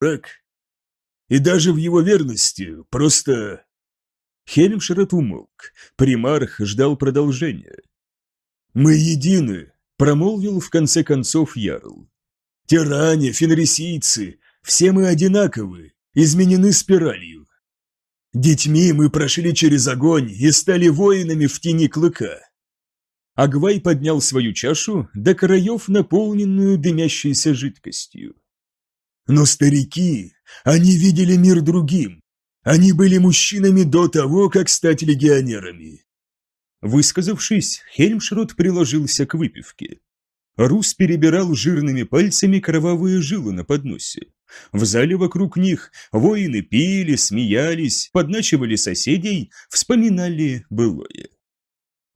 дурак. И даже в его верности просто...» Хельмшерет умолк. Примарх ждал продолжения. «Мы едины», — промолвил в конце концов Ярл. «Тиране, фенрисийцы, все мы одинаковы, изменены спиралью. Детьми мы прошли через огонь и стали воинами в тени клыка. Агвай поднял свою чашу до краев, наполненную дымящейся жидкостью. Но старики, они видели мир другим. Они были мужчинами до того, как стать легионерами. Высказавшись, Хельмшрот приложился к выпивке. Рус перебирал жирными пальцами кровавые жилы на подносе. В зале вокруг них воины пили, смеялись, подначивали соседей, вспоминали былое.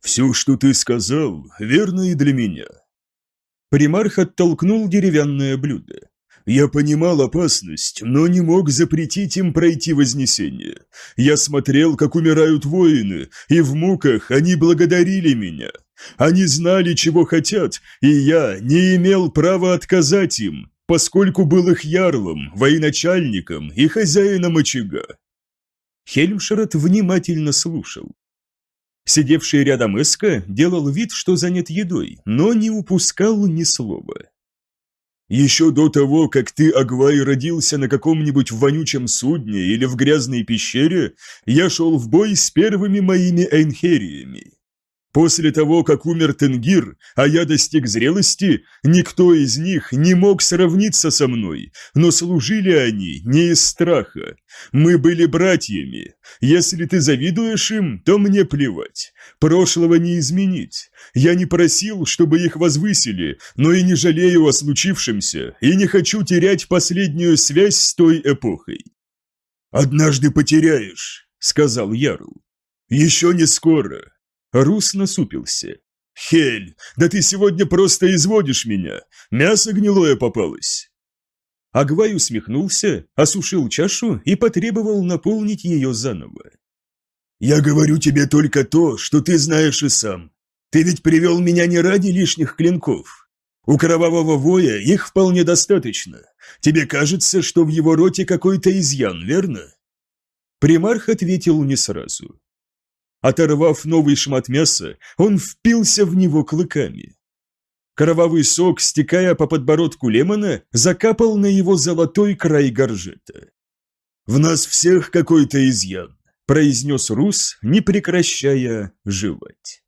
«Все, что ты сказал, верно и для меня». Примарх оттолкнул деревянное блюдо. Я понимал опасность, но не мог запретить им пройти Вознесение. Я смотрел, как умирают воины, и в муках они благодарили меня. Они знали, чего хотят, и я не имел права отказать им, поскольку был их ярлом, военачальником и хозяином очага. Хельмшерот внимательно слушал. Сидевший рядом Эска делал вид, что занят едой, но не упускал ни слова. «Еще до того, как ты, Агвай, родился на каком-нибудь вонючем судне или в грязной пещере, я шел в бой с первыми моими энхериями. После того, как умер Тенгир, а я достиг зрелости, никто из них не мог сравниться со мной, но служили они не из страха. Мы были братьями. Если ты завидуешь им, то мне плевать. Прошлого не изменить. Я не просил, чтобы их возвысили, но и не жалею о случившемся, и не хочу терять последнюю связь с той эпохой. «Однажды потеряешь», — сказал Ярл. «Еще не скоро. Рус насупился. «Хель, да ты сегодня просто изводишь меня! Мясо гнилое попалось!» Агвай усмехнулся, осушил чашу и потребовал наполнить ее заново. «Я говорю тебе только то, что ты знаешь и сам. Ты ведь привел меня не ради лишних клинков. У кровавого воя их вполне достаточно. Тебе кажется, что в его роте какой-то изъян, верно?» Примарх ответил не сразу. Оторвав новый шмат мяса, он впился в него клыками. Кровавый сок, стекая по подбородку Лемона, закапал на его золотой край горжета. «В нас всех какой-то изъян», – произнес Рус, не прекращая жевать.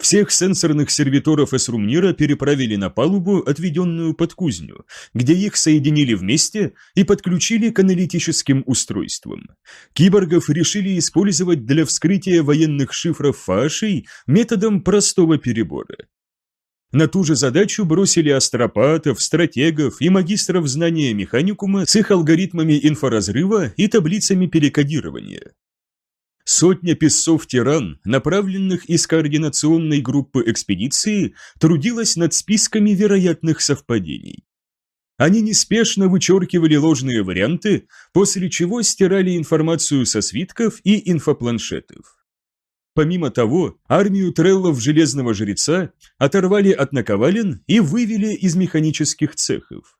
Всех сенсорных сервиторов Эсрумнира переправили на палубу, отведенную под кузню, где их соединили вместе и подключили к аналитическим устройствам. Киборгов решили использовать для вскрытия военных шифров фашей методом простого перебора. На ту же задачу бросили астропатов, стратегов и магистров знания механикума с их алгоритмами инфоразрыва и таблицами перекодирования. Сотня песцов-тиран, направленных из координационной группы экспедиции, трудилась над списками вероятных совпадений. Они неспешно вычеркивали ложные варианты, после чего стирали информацию со свитков и инфопланшетов. Помимо того, армию треллов Железного Жреца оторвали от наковален и вывели из механических цехов.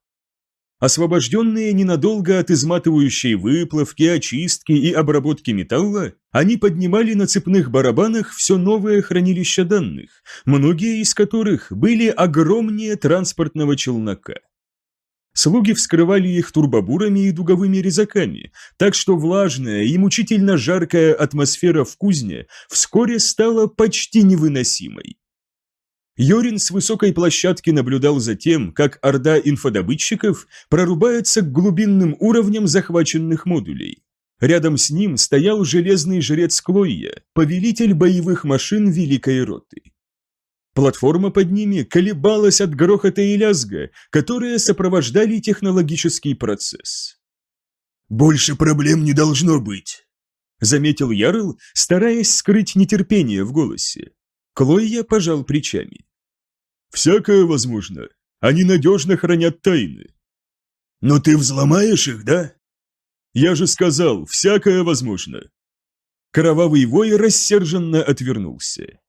Освобожденные ненадолго от изматывающей выплавки, очистки и обработки металла, они поднимали на цепных барабанах все новое хранилище данных, многие из которых были огромнее транспортного челнока. Слуги вскрывали их турбобурами и дуговыми резаками, так что влажная и мучительно жаркая атмосфера в кузне вскоре стала почти невыносимой. Йорин с высокой площадки наблюдал за тем, как орда инфодобытчиков прорубается к глубинным уровням захваченных модулей. Рядом с ним стоял железный жрец Клойя, повелитель боевых машин Великой Роты. Платформа под ними колебалась от грохота и лязга, которые сопровождали технологический процесс. «Больше проблем не должно быть», — заметил Ярл, стараясь скрыть нетерпение в голосе. Клойя пожал плечами. Всякое возможно. Они надежно хранят тайны. Но ты взломаешь их, да? Я же сказал, всякое возможно. Кровавый вой рассерженно отвернулся.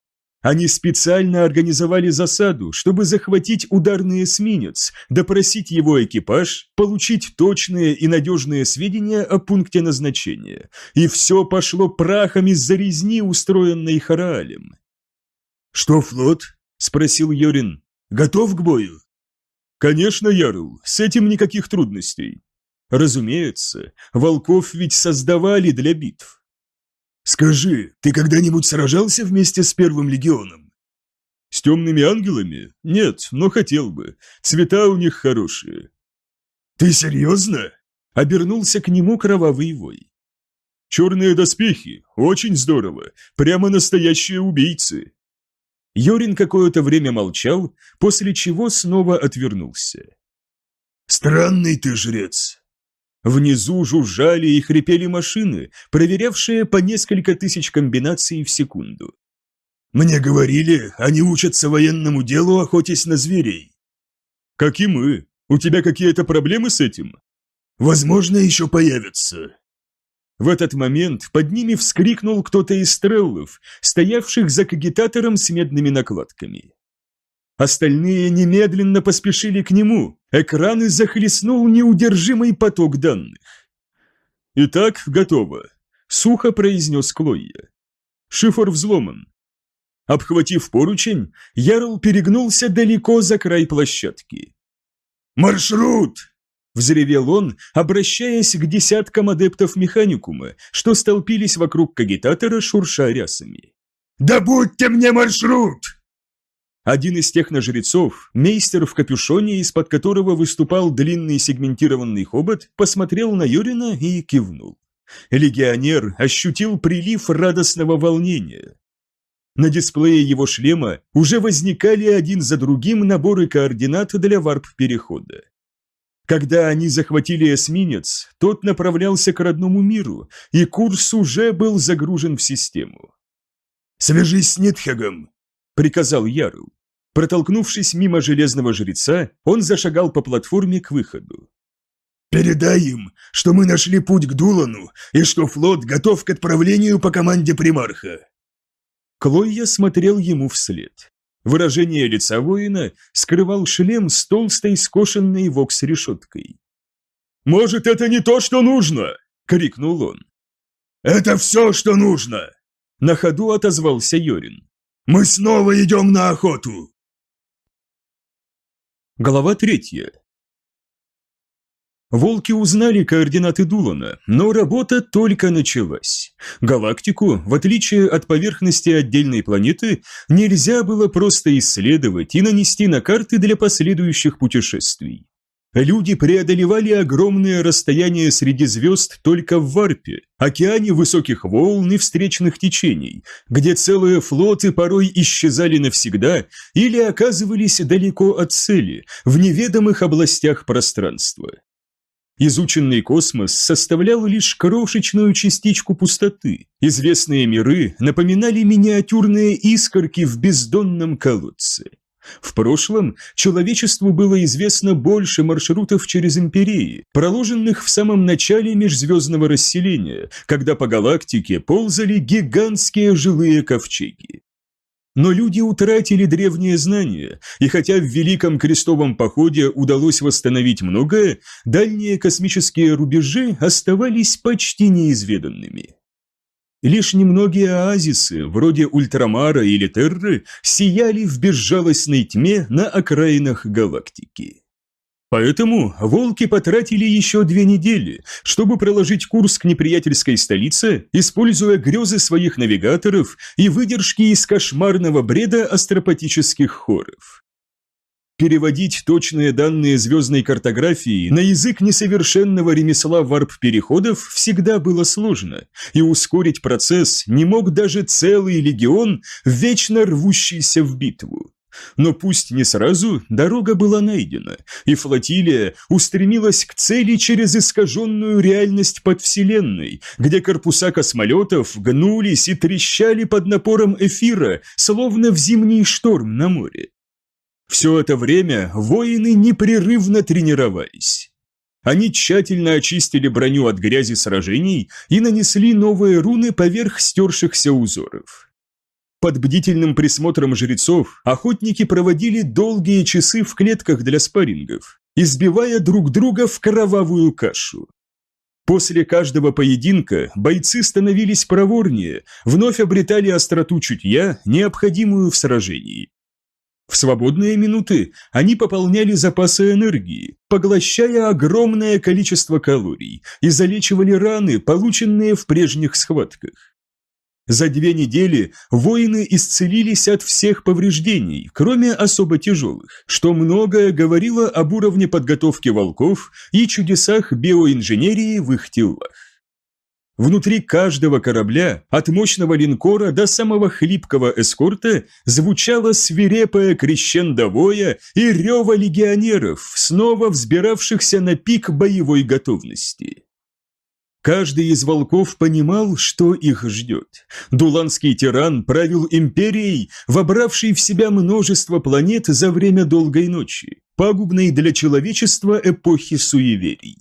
Они специально организовали засаду, чтобы захватить ударный эсминец, допросить его экипаж, получить точные и надежные сведения о пункте назначения. И все пошло прахом из-за резни, устроенной Хараалем. «Что, флот?» – спросил Йорин. «Готов к бою?» «Конечно, Ярл, с этим никаких трудностей. Разумеется, волков ведь создавали для битв. «Скажи, ты когда-нибудь сражался вместе с Первым Легионом?» «С темными ангелами? Нет, но хотел бы. Цвета у них хорошие». «Ты серьезно?» — обернулся к нему кровавый вой. «Черные доспехи. Очень здорово. Прямо настоящие убийцы». Йорин какое-то время молчал, после чего снова отвернулся. «Странный ты жрец», Внизу жужжали и хрипели машины, проверявшие по несколько тысяч комбинаций в секунду. «Мне говорили, они учатся военному делу, охотясь на зверей». «Как и мы. У тебя какие-то проблемы с этим?» «Возможно, еще появятся». В этот момент под ними вскрикнул кто-то из стреллов, стоявших за кагитатором с медными накладками. Остальные немедленно поспешили к нему. Экраны захлестнул неудержимый поток данных. «Итак, готово», — сухо произнес Клойя. Шифр взломан. Обхватив поручень, Ярл перегнулся далеко за край площадки. «Маршрут!» – взревел он, обращаясь к десяткам адептов механикума, что столпились вокруг кагитатора, шурша рясами. «Добудьте мне маршрут!» Один из техножрецов, мейстер в капюшоне, из-под которого выступал длинный сегментированный хобот, посмотрел на Юрина и кивнул. Легионер ощутил прилив радостного волнения. На дисплее его шлема уже возникали один за другим наборы координат для варп-перехода. Когда они захватили эсминец, тот направлялся к родному миру, и курс уже был загружен в систему. «Свяжись с Нитхагом», – приказал Ярл. Протолкнувшись мимо железного жреца, он зашагал по платформе к выходу. «Передай им, что мы нашли путь к Дулану и что флот готов к отправлению по команде примарха». Клойя смотрел ему вслед. Выражение лица воина скрывал шлем с толстой скошенной вокс-решеткой. «Может, это не то, что нужно?» — крикнул он. «Это все, что нужно!» На ходу отозвался Йорин. Мы снова идем на охоту!» Глава третья. Волки узнали координаты Дулана, но работа только началась. Галактику, в отличие от поверхности отдельной планеты, нельзя было просто исследовать и нанести на карты для последующих путешествий. Люди преодолевали огромные расстояния среди звезд только в Варпе, океане высоких волн и встречных течений, где целые флоты порой исчезали навсегда или оказывались далеко от цели, в неведомых областях пространства. Изученный космос составлял лишь крошечную частичку пустоты. Известные миры напоминали миниатюрные искорки в бездонном колодце. В прошлом человечеству было известно больше маршрутов через империи, проложенных в самом начале межзвездного расселения, когда по галактике ползали гигантские жилые ковчеги. Но люди утратили древние знания, и хотя в Великом Крестовом Походе удалось восстановить многое, дальние космические рубежи оставались почти неизведанными. Лишь немногие оазисы, вроде Ультрамара или Терры, сияли в безжалостной тьме на окраинах галактики. Поэтому волки потратили еще две недели, чтобы проложить курс к неприятельской столице, используя грезы своих навигаторов и выдержки из кошмарного бреда астропатических хоров. Переводить точные данные звездной картографии на язык несовершенного ремесла варп-переходов всегда было сложно, и ускорить процесс не мог даже целый легион, вечно рвущийся в битву. Но пусть не сразу, дорога была найдена, и флотилия устремилась к цели через искаженную реальность под Вселенной, где корпуса космолетов гнулись и трещали под напором эфира, словно в зимний шторм на море. Все это время воины непрерывно тренировались. Они тщательно очистили броню от грязи сражений и нанесли новые руны поверх стершихся узоров. Под бдительным присмотром жрецов охотники проводили долгие часы в клетках для спаррингов, избивая друг друга в кровавую кашу. После каждого поединка бойцы становились проворнее, вновь обретали остроту чутья, необходимую в сражении. В свободные минуты они пополняли запасы энергии, поглощая огромное количество калорий, и залечивали раны, полученные в прежних схватках. За две недели воины исцелились от всех повреждений, кроме особо тяжелых, что многое говорило об уровне подготовки волков и чудесах биоинженерии в их телах. Внутри каждого корабля, от мощного линкора до самого хлипкого эскорта, звучало свирепое крещендовое и рева легионеров, снова взбиравшихся на пик боевой готовности. Каждый из волков понимал, что их ждет. Дуланский тиран правил империей, вобравшей в себя множество планет за время долгой ночи, пагубной для человечества эпохи суеверий.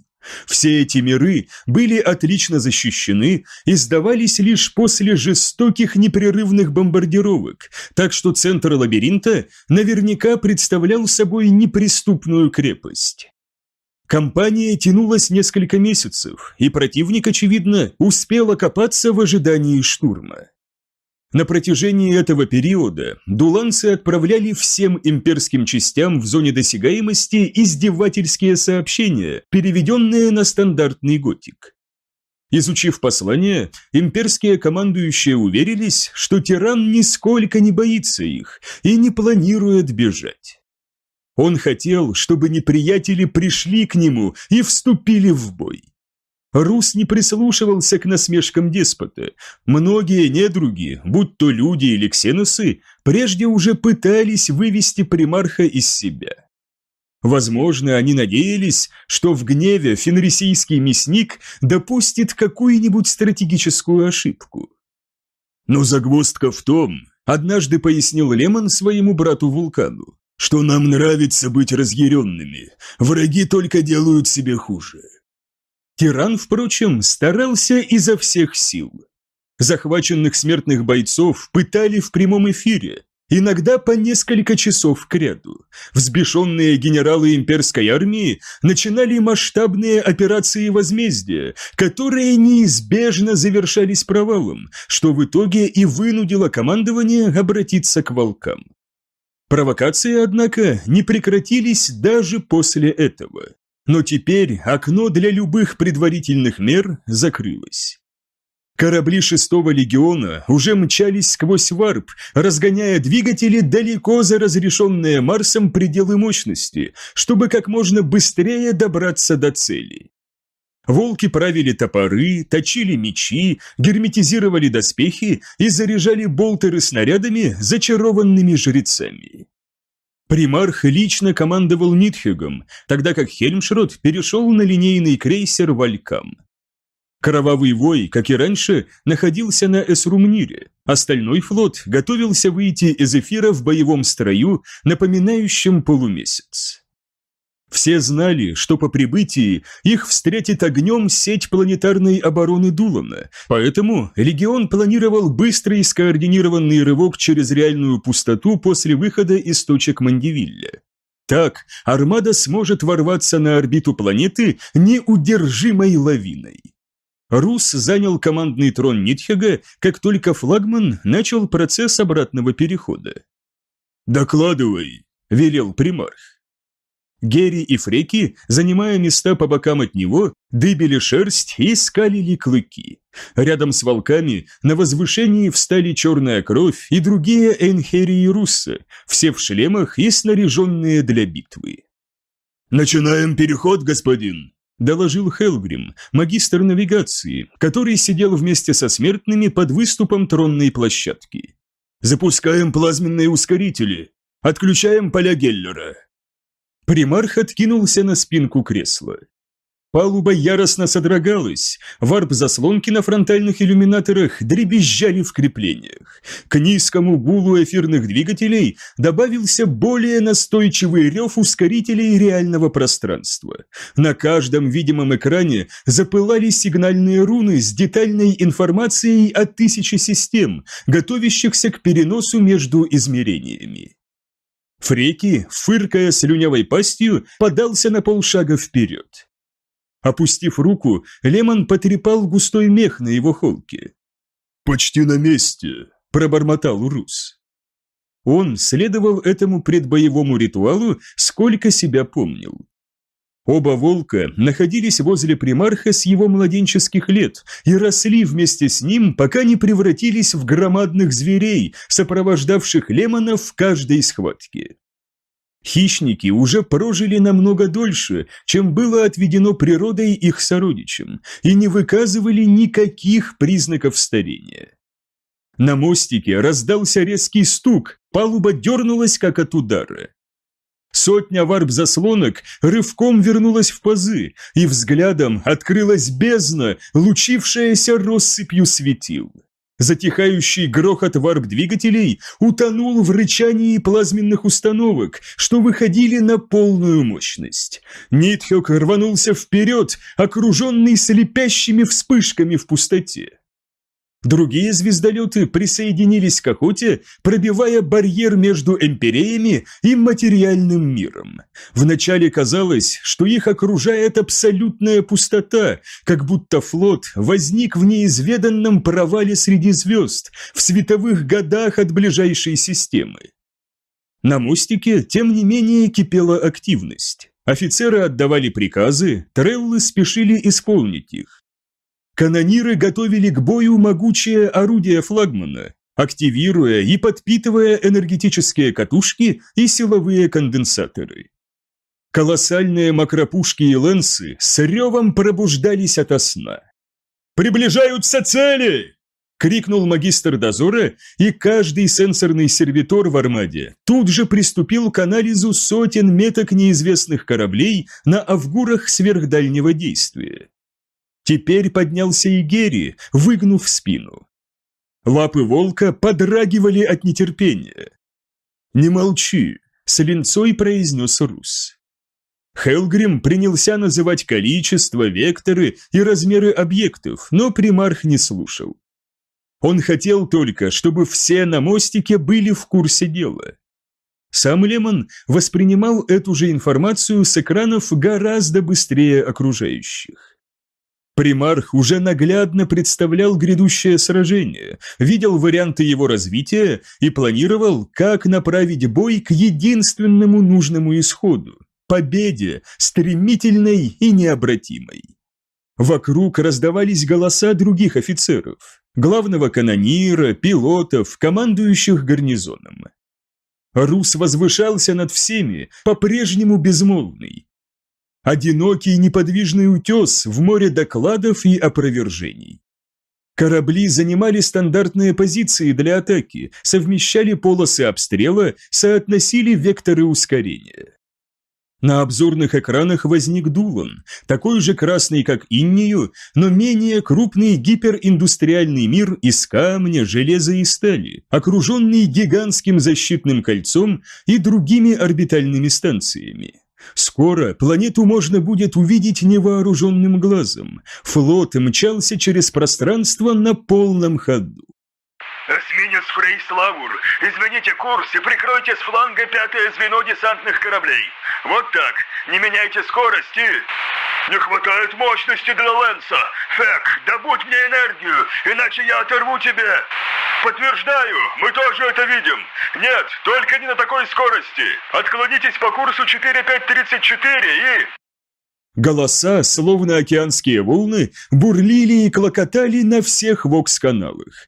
Все эти миры были отлично защищены и сдавались лишь после жестоких непрерывных бомбардировок, так что центр лабиринта наверняка представлял собой неприступную крепость. Кампания тянулась несколько месяцев, и противник, очевидно, успел окопаться в ожидании штурма. На протяжении этого периода дуланцы отправляли всем имперским частям в зоне досягаемости издевательские сообщения, переведенные на стандартный готик. Изучив послание, имперские командующие уверились, что тиран нисколько не боится их и не планирует бежать. Он хотел, чтобы неприятели пришли к нему и вступили в бой. Рус не прислушивался к насмешкам деспота. Многие недруги, будь то люди или ксеносы, прежде уже пытались вывести примарха из себя. Возможно, они надеялись, что в гневе фенрисийский мясник допустит какую-нибудь стратегическую ошибку. Но загвоздка в том, однажды пояснил Лемон своему брату Вулкану, что нам нравится быть разъяренными, враги только делают себе хуже. Тиран, впрочем, старался изо всех сил. Захваченных смертных бойцов пытали в прямом эфире, иногда по несколько часов к ряду. Взбешенные генералы имперской армии начинали масштабные операции возмездия, которые неизбежно завершались провалом, что в итоге и вынудило командование обратиться к волкам. Провокации, однако, не прекратились даже после этого. Но теперь окно для любых предварительных мер закрылось. Корабли шестого легиона уже мчались сквозь варп, разгоняя двигатели далеко за разрешенные Марсом пределы мощности, чтобы как можно быстрее добраться до цели. Волки правили топоры, точили мечи, герметизировали доспехи и заряжали болтеры снарядами, зачарованными жрецами. Примарх лично командовал Нитхюгом, тогда как Хельмшрот перешел на линейный крейсер Валькам. Кровавый вой, как и раньше, находился на Эсрумнире. Остальной флот готовился выйти из эфира в боевом строю, напоминающем полумесяц. Все знали, что по прибытии их встретит огнем сеть планетарной обороны Дулана, поэтому Легион планировал быстрый скоординированный рывок через реальную пустоту после выхода из точек Мандивилля. Так армада сможет ворваться на орбиту планеты неудержимой лавиной. Рус занял командный трон Нитхега, как только флагман начал процесс обратного перехода. «Докладывай», – велел примарх. Герри и Фреки, занимая места по бокам от него, дыбили шерсть и скалили клыки. Рядом с волками на возвышении встали черная кровь и другие энхерии русса, все в шлемах и снаряженные для битвы. «Начинаем переход, господин!» – доложил Хелгрим, магистр навигации, который сидел вместе со смертными под выступом тронной площадки. «Запускаем плазменные ускорители. Отключаем поля Геллера. Примарх откинулся на спинку кресла. Палуба яростно содрогалась, варп-заслонки на фронтальных иллюминаторах дребезжали в креплениях. К низкому гулу эфирных двигателей добавился более настойчивый рев ускорителей реального пространства. На каждом видимом экране запылали сигнальные руны с детальной информацией о тысяче систем, готовящихся к переносу между измерениями. Фреки, фыркая слюнявой пастью, подался на полшага вперед. Опустив руку, Лемон потрепал густой мех на его холке. «Почти на месте», – пробормотал Рус. Он следовал этому предбоевому ритуалу, сколько себя помнил. Оба волка находились возле примарха с его младенческих лет и росли вместе с ним, пока не превратились в громадных зверей, сопровождавших Лемона в каждой схватке. Хищники уже прожили намного дольше, чем было отведено природой их сородичам, и не выказывали никаких признаков старения. На мостике раздался резкий стук, палуба дернулась, как от удара. Сотня варп-заслонок рывком вернулась в пазы, и взглядом открылась бездна, лучившаяся россыпью светил. Затихающий грохот варп-двигателей утонул в рычании плазменных установок, что выходили на полную мощность. Нитхёк рванулся вперед, окруженный слепящими вспышками в пустоте. Другие звездолеты присоединились к охоте, пробивая барьер между эмпиреями и материальным миром. Вначале казалось, что их окружает абсолютная пустота, как будто флот возник в неизведанном провале среди звезд, в световых годах от ближайшей системы. На мостике, тем не менее, кипела активность. Офицеры отдавали приказы, треллы спешили исполнить их. Канониры готовили к бою могучее орудие флагмана, активируя и подпитывая энергетические катушки и силовые конденсаторы. Колоссальные макропушки и лэнсы с ревом пробуждались ото сна. «Приближаются цели!» – крикнул магистр дозора, и каждый сенсорный сервитор в армаде тут же приступил к анализу сотен меток неизвестных кораблей на авгурах сверхдальнего действия. Теперь поднялся и Герри, выгнув спину. Лапы волка подрагивали от нетерпения. «Не молчи», — с линцой произнес Рус. Хелгрим принялся называть количество, векторы и размеры объектов, но примарх не слушал. Он хотел только, чтобы все на мостике были в курсе дела. Сам Лемон воспринимал эту же информацию с экранов гораздо быстрее окружающих. Примарх уже наглядно представлял грядущее сражение, видел варианты его развития и планировал, как направить бой к единственному нужному исходу – победе, стремительной и необратимой. Вокруг раздавались голоса других офицеров, главного канонира, пилотов, командующих гарнизоном. Рус возвышался над всеми, по-прежнему безмолвный, Одинокий неподвижный утес в море докладов и опровержений. Корабли занимали стандартные позиции для атаки, совмещали полосы обстрела, соотносили векторы ускорения. На обзорных экранах возник Дулан, такой же красный, как Иннию, но менее крупный гипериндустриальный мир из камня, железа и стали, окруженный гигантским защитным кольцом и другими орбитальными станциями. Скоро планету можно будет увидеть невооруженным глазом. Флот мчался через пространство на полном ходу. «Эсминец Фрейс Лавур, измените курс и прикройте с фланга пятое звено десантных кораблей. Вот так, не меняйте скорости. Не хватает мощности для Лэнса. Фек, добудь мне энергию, иначе я оторву тебе. Подтверждаю, мы тоже это видим. Нет, только не на такой скорости. Отклонитесь по курсу 4534 и... Голоса, словно океанские волны, бурлили и клокотали на всех вокс-каналах.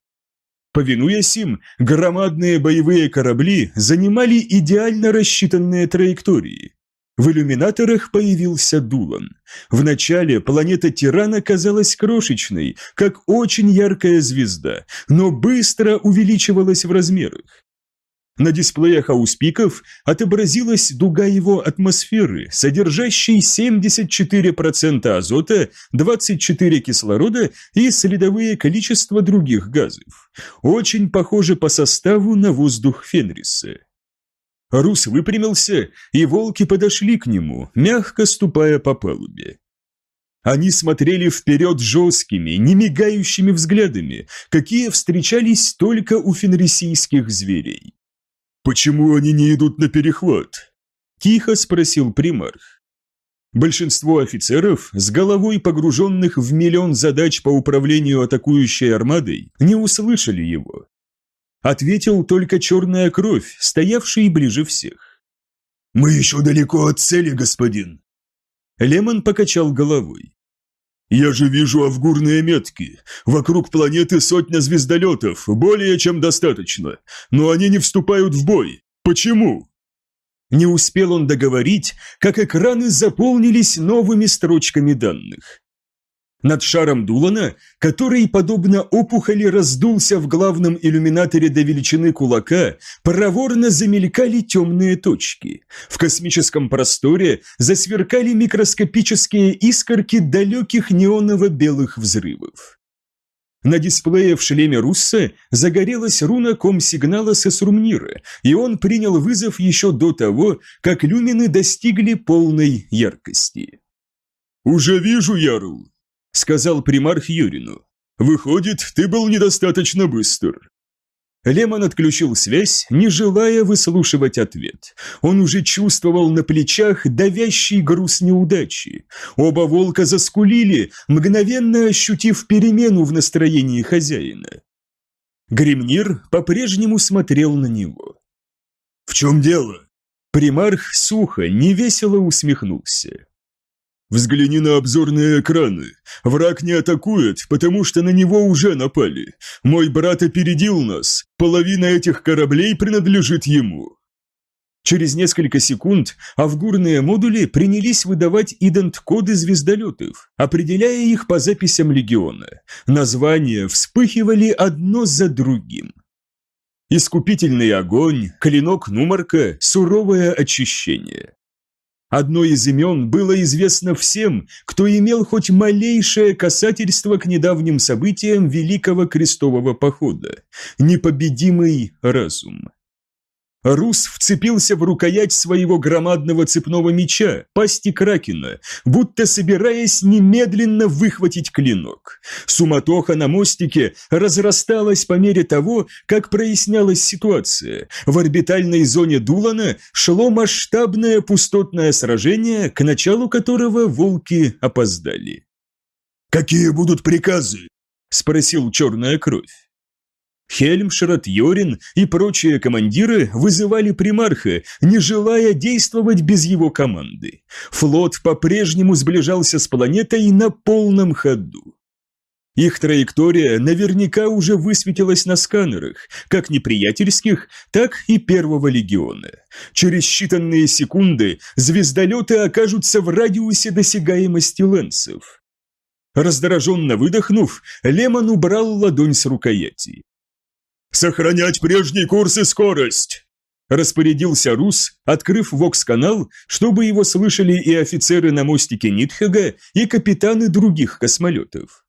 Повинуясь им, громадные боевые корабли занимали идеально рассчитанные траектории. В иллюминаторах появился Дулан. Вначале планета Тирана казалась крошечной, как очень яркая звезда, но быстро увеличивалась в размерах. На дисплеях ауспиков отобразилась дуга его атмосферы, содержащей 74% азота, 24 кислорода и следовые количества других газов. Очень похоже по составу на воздух Фенриса. Рус выпрямился, и волки подошли к нему, мягко ступая по палубе. Они смотрели вперед жесткими, немигающими взглядами, какие встречались только у фенрисийских зверей. «Почему они не идут на перехват?» – тихо спросил примарх. Большинство офицеров, с головой погруженных в миллион задач по управлению атакующей армадой, не услышали его. Ответил только черная кровь, стоявший ближе всех. «Мы еще далеко от цели, господин». Лемон покачал головой. «Я же вижу авгурные метки. Вокруг планеты сотня звездолетов, более чем достаточно. Но они не вступают в бой. Почему?» Не успел он договорить, как экраны заполнились новыми строчками данных. Над шаром Дулана, который, подобно опухоли, раздулся в главном иллюминаторе до величины кулака, проворно замелькали темные точки. В космическом просторе засверкали микроскопические искорки далеких неоново-белых взрывов. На дисплее в шлеме Русса загорелась руна ком-сигнала Сесрумнира, и он принял вызов еще до того, как люмины достигли полной яркости. «Уже вижу, Ярл!» — сказал примарх Юрину. «Выходит, ты был недостаточно быстр». Лемон отключил связь, не желая выслушивать ответ. Он уже чувствовал на плечах давящий груз неудачи. Оба волка заскулили, мгновенно ощутив перемену в настроении хозяина. Гремнир по-прежнему смотрел на него. «В чем дело?» Примарх сухо, невесело усмехнулся. Взгляни на обзорные экраны. Враг не атакует, потому что на него уже напали. Мой брат опередил нас. Половина этих кораблей принадлежит ему. Через несколько секунд авгурные модули принялись выдавать идент-коды звездолетов, определяя их по записям легиона. Названия вспыхивали одно за другим. Искупительный огонь, клинок Нумарка, суровое очищение. Одно из имен было известно всем, кто имел хоть малейшее касательство к недавним событиям Великого Крестового Похода – непобедимый разум. Рус вцепился в рукоять своего громадного цепного меча, пасти Кракена, будто собираясь немедленно выхватить клинок. Суматоха на мостике разрасталась по мере того, как прояснялась ситуация. В орбитальной зоне Дулана шло масштабное пустотное сражение, к началу которого волки опоздали. «Какие будут приказы?» – спросил черная кровь. Хельмшрат, Йорин и прочие командиры вызывали примарха, не желая действовать без его команды. Флот по-прежнему сближался с планетой на полном ходу. Их траектория наверняка уже высветилась на сканерах, как неприятельских, так и Первого легиона. Через считанные секунды звездолеты окажутся в радиусе досягаемости лэнсов. Раздраженно выдохнув, Лемон убрал ладонь с рукояти. «Сохранять прежний курс и скорость!» Распорядился Рус, открыв вокс-канал, чтобы его слышали и офицеры на мостике Нитхага, и капитаны других космолетов.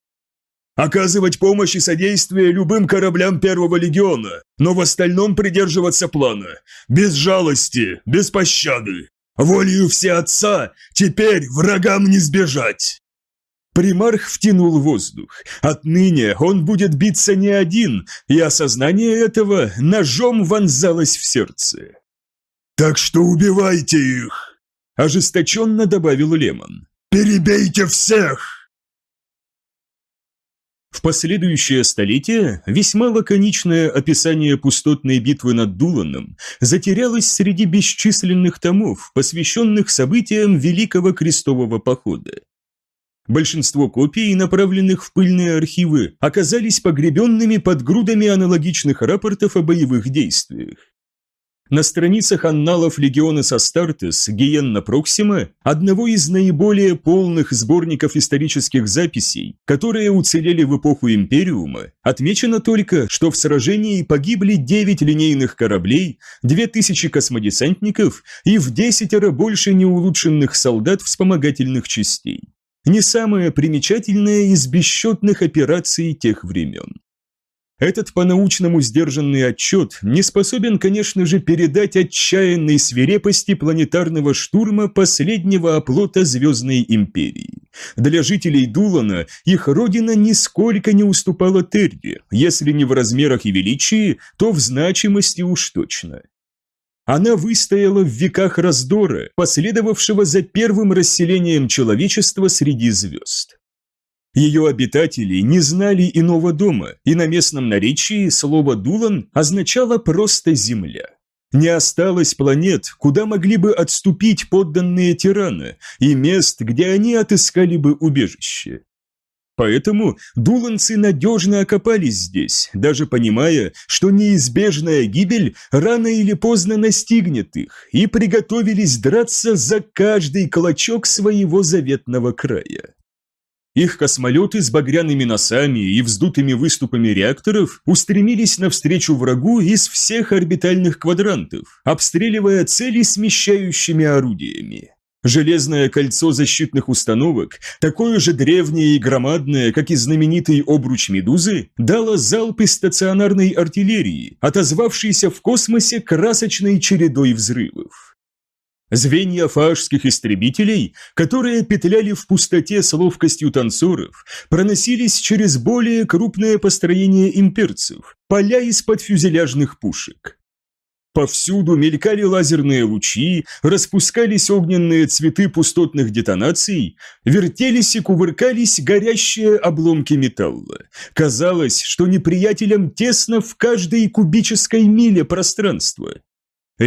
«Оказывать помощь и содействие любым кораблям Первого Легиона, но в остальном придерживаться плана. Без жалости, без пощады. Волею все отца, теперь врагам не сбежать!» Примарх втянул воздух. Отныне он будет биться не один, и осознание этого ножом вонзалось в сердце. «Так что убивайте их!» – ожесточенно добавил Лемон. «Перебейте всех!» В последующее столетие весьма лаконичное описание пустотной битвы над Дуланом затерялось среди бесчисленных томов, посвященных событиям Великого Крестового Похода. Большинство копий, направленных в пыльные архивы, оказались погребенными под грудами аналогичных рапортов о боевых действиях. На страницах анналов Легиона Састартес Гиенна Проксима, одного из наиболее полных сборников исторических записей, которые уцелели в эпоху Империума, отмечено только, что в сражении погибли 9 линейных кораблей, 2000 космодесантников и в десятеро больше неулучшенных солдат вспомогательных частей. Не самое примечательное из бесчетных операций тех времен. Этот по-научному сдержанный отчет не способен, конечно же, передать отчаянной свирепости планетарного штурма последнего оплота Звездной Империи. Для жителей Дулана их родина нисколько не уступала Терри, если не в размерах и величии, то в значимости уж точно. Она выстояла в веках раздора, последовавшего за первым расселением человечества среди звезд. Ее обитатели не знали иного дома, и на местном наречии слово «дулан» означало просто «земля». Не осталось планет, куда могли бы отступить подданные тирана, и мест, где они отыскали бы убежище. Поэтому дуланцы надежно окопались здесь, даже понимая, что неизбежная гибель рано или поздно настигнет их, и приготовились драться за каждый клочок своего заветного края. Их космолеты с багряными носами и вздутыми выступами реакторов устремились навстречу врагу из всех орбитальных квадрантов, обстреливая цели смещающими орудиями. Железное кольцо защитных установок, такое же древнее и громадное, как и знаменитый обруч Медузы, дало залп из стационарной артиллерии, отозвавшейся в космосе красочной чередой взрывов. Звенья фашских истребителей, которые петляли в пустоте с ловкостью танцоров, проносились через более крупное построение имперцев, поля из-под фюзеляжных пушек. Повсюду мелькали лазерные лучи, распускались огненные цветы пустотных детонаций, вертелись и кувыркались горящие обломки металла. Казалось, что неприятелям тесно в каждой кубической миле пространства.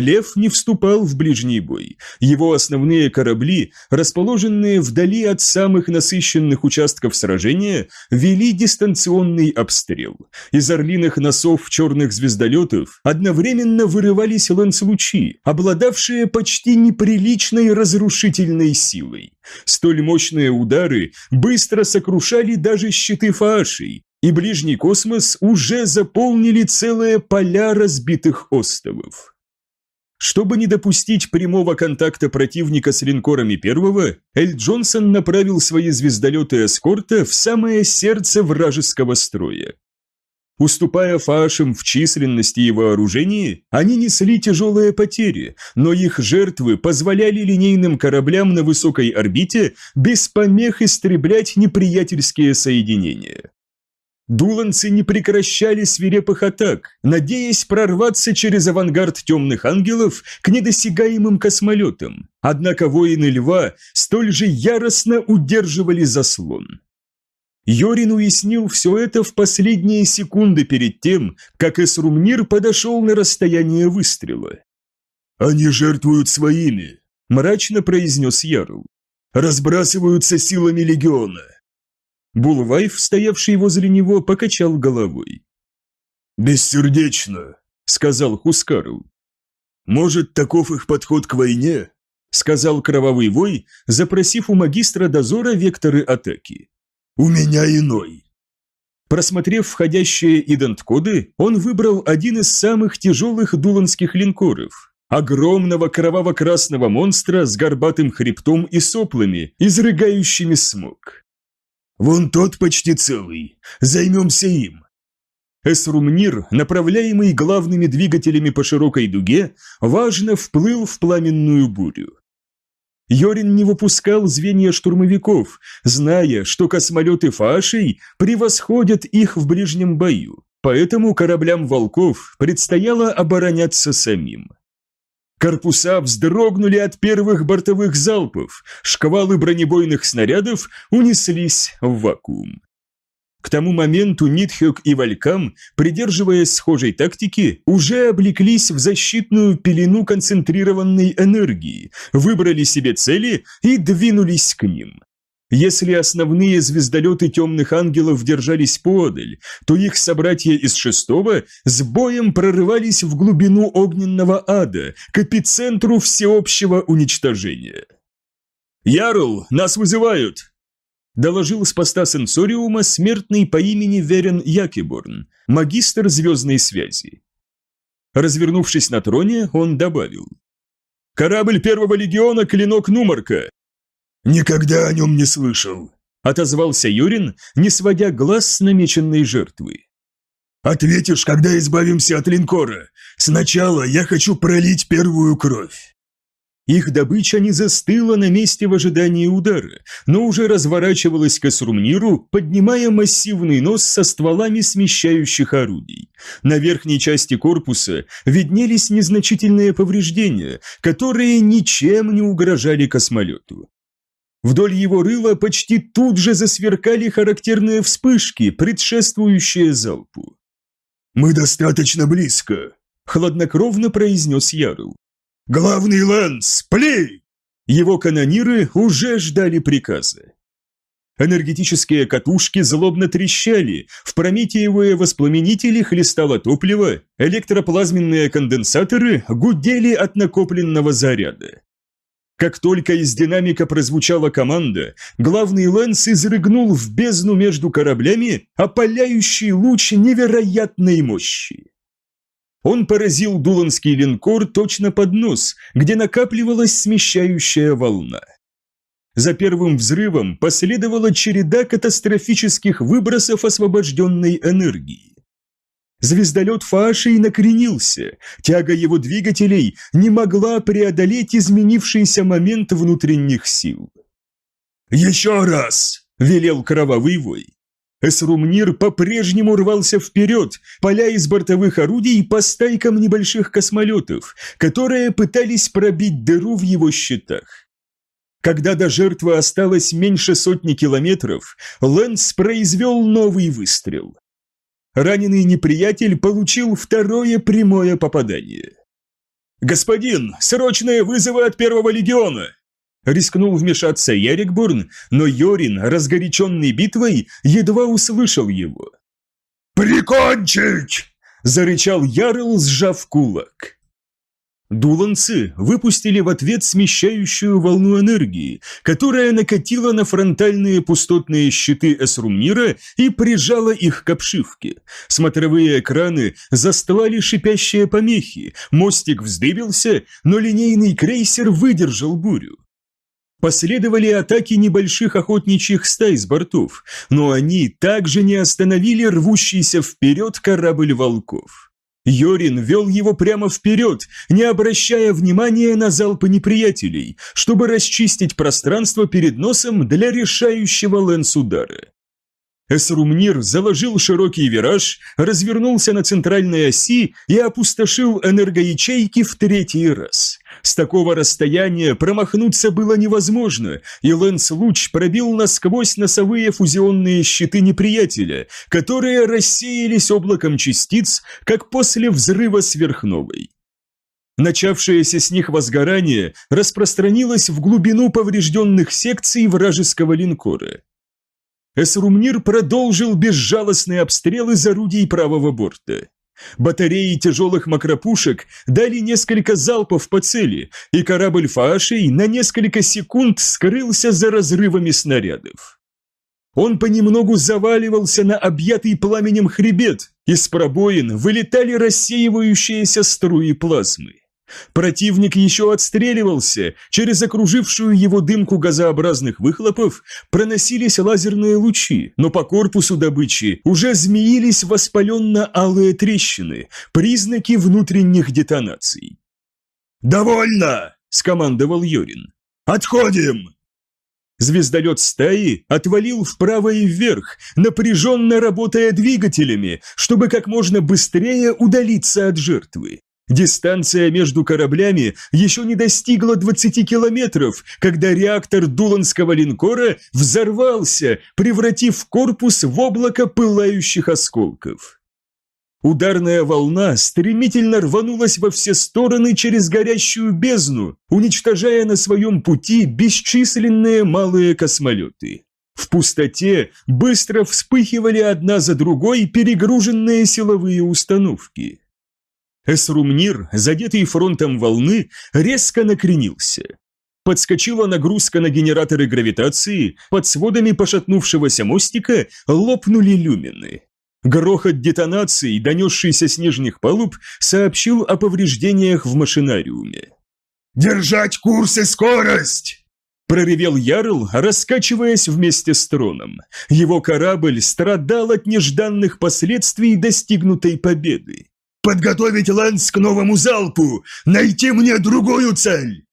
Лев не вступал в ближний бой. Его основные корабли, расположенные вдали от самых насыщенных участков сражения, вели дистанционный обстрел. Из орлиных носов черных звездолетов одновременно вырывались ланцлучи, обладавшие почти неприличной разрушительной силой. Столь мощные удары быстро сокрушали даже щиты фаашей, и ближний космос уже заполнили целые поля разбитых островов. Чтобы не допустить прямого контакта противника с линкорами первого, Эль Джонсон направил свои звездолеты эскорта в самое сердце вражеского строя. Уступая фашам в численности и вооружении, они несли тяжелые потери, но их жертвы позволяли линейным кораблям на высокой орбите без помех истреблять неприятельские соединения. Дуланцы не прекращали свирепых атак, надеясь прорваться через авангард темных ангелов к недосягаемым космолетам. Однако воины льва столь же яростно удерживали заслон. Йорин уяснил все это в последние секунды перед тем, как Эсрумнир подошел на расстояние выстрела. «Они жертвуют своими», – мрачно произнес Ярл. «Разбрасываются силами легиона». Булвайф, стоявший возле него, покачал головой. «Бессердечно», — сказал Хускару. «Может, таков их подход к войне?» — сказал Кровавый Вой, запросив у магистра дозора векторы атаки. «У меня иной». Просмотрев входящие идент-коды, он выбрал один из самых тяжелых дуланских линкоров, огромного кроваво-красного монстра с горбатым хребтом и соплами, изрыгающими смог. «Вон тот почти целый. Займемся им». Эсрумнир, направляемый главными двигателями по широкой дуге, важно вплыл в пламенную бурю. Йорин не выпускал звенья штурмовиков, зная, что космолеты Фашей превосходят их в ближнем бою, поэтому кораблям волков предстояло обороняться самим. Корпуса вздрогнули от первых бортовых залпов, шквалы бронебойных снарядов унеслись в вакуум. К тому моменту Нитхёк и Валькам, придерживаясь схожей тактики, уже облеклись в защитную пелену концентрированной энергии, выбрали себе цели и двинулись к ним. Если основные звездолеты темных ангелов держались поодаль, то их собратья из шестого с боем прорывались в глубину огненного ада, к эпицентру всеобщего уничтожения. «Ярл, нас вызывают!» доложил с поста сенсориума смертный по имени Верен Якиборн, магистр звездной связи. Развернувшись на троне, он добавил. «Корабль первого легиона «Клинок Нумарка». «Никогда о нем не слышал», — отозвался Юрин, не сводя глаз с намеченной жертвы. «Ответишь, когда избавимся от линкора. Сначала я хочу пролить первую кровь». Их добыча не застыла на месте в ожидании удара, но уже разворачивалась к Асрумниру, поднимая массивный нос со стволами смещающих орудий. На верхней части корпуса виднелись незначительные повреждения, которые ничем не угрожали космолету. Вдоль его рыла почти тут же засверкали характерные вспышки, предшествующие залпу. «Мы достаточно близко», — хладнокровно произнес Ярл. «Главный Лэнс, плей!» Его канониры уже ждали приказа. Энергетические катушки злобно трещали, в прометиевые воспламенители хлестало топливо, электроплазменные конденсаторы гудели от накопленного заряда. Как только из динамика прозвучала команда, главный Лэнс изрыгнул в бездну между кораблями опаляющий луч невероятной мощи. Он поразил дуланский линкор точно под нос, где накапливалась смещающая волна. За первым взрывом последовала череда катастрофических выбросов освобожденной энергии. Звездолет Фаашей накренился, тяга его двигателей не могла преодолеть изменившийся момент внутренних сил. «Еще раз!» – велел кровавый вой. Эсрумнир по-прежнему рвался вперед, поля из бортовых орудий по стайкам небольших космолетов, которые пытались пробить дыру в его щитах. Когда до жертвы осталось меньше сотни километров, Лэнс произвел новый выстрел. Раненый неприятель получил второе прямое попадание. «Господин, срочные вызовы от первого легиона!» Рискнул вмешаться Ярикбурн, но Йорин, разгоряченный битвой, едва услышал его. «Прикончить!» – зарычал Ярл, сжав кулак. Дуланцы выпустили в ответ смещающую волну энергии, которая накатила на фронтальные пустотные щиты Эсрумнира и прижала их к обшивке. Смотровые экраны застлали шипящие помехи, мостик вздыбился, но линейный крейсер выдержал бурю. Последовали атаки небольших охотничьих стай с бортов, но они также не остановили рвущийся вперед корабль волков. Йорин вел его прямо вперед, не обращая внимания на залпы неприятелей, чтобы расчистить пространство перед носом для решающего лэнс-удара. Эсрумнир заложил широкий вираж, развернулся на центральной оси и опустошил энергоячейки в третий раз. С такого расстояния промахнуться было невозможно, и Лэнс Луч пробил насквозь носовые фузионные щиты неприятеля, которые рассеялись облаком частиц, как после взрыва сверхновой. Начавшееся с них возгорание распространилось в глубину поврежденных секций вражеского линкора. Эсрумнир продолжил безжалостный обстрел из орудий правого борта. Батареи тяжелых макропушек дали несколько залпов по цели, и корабль Фаашей на несколько секунд скрылся за разрывами снарядов. Он понемногу заваливался на объятый пламенем хребет, из пробоин вылетали рассеивающиеся струи плазмы. Противник еще отстреливался, через окружившую его дымку газообразных выхлопов проносились лазерные лучи, но по корпусу добычи уже змеились воспаленно-алые трещины, признаки внутренних детонаций. «Довольно!» – скомандовал Йорин. «Отходим!» Звездолет стаи отвалил вправо и вверх, напряженно работая двигателями, чтобы как можно быстрее удалиться от жертвы. Дистанция между кораблями еще не достигла 20 километров, когда реактор дуланского линкора взорвался, превратив корпус в облако пылающих осколков. Ударная волна стремительно рванулась во все стороны через горящую бездну, уничтожая на своем пути бесчисленные малые космолеты. В пустоте быстро вспыхивали одна за другой перегруженные силовые установки. Эсрумнир, задетый фронтом волны, резко накренился. Подскочила нагрузка на генераторы гравитации, под сводами пошатнувшегося мостика лопнули люмины. Грохот детонации, донесшийся с нижних палуб, сообщил о повреждениях в машинариуме. «Держать курс и скорость!» Проревел Ярл, раскачиваясь вместе с троном. Его корабль страдал от нежданных последствий достигнутой победы. «Подготовить ланс к новому залпу! Найти мне другую цель!»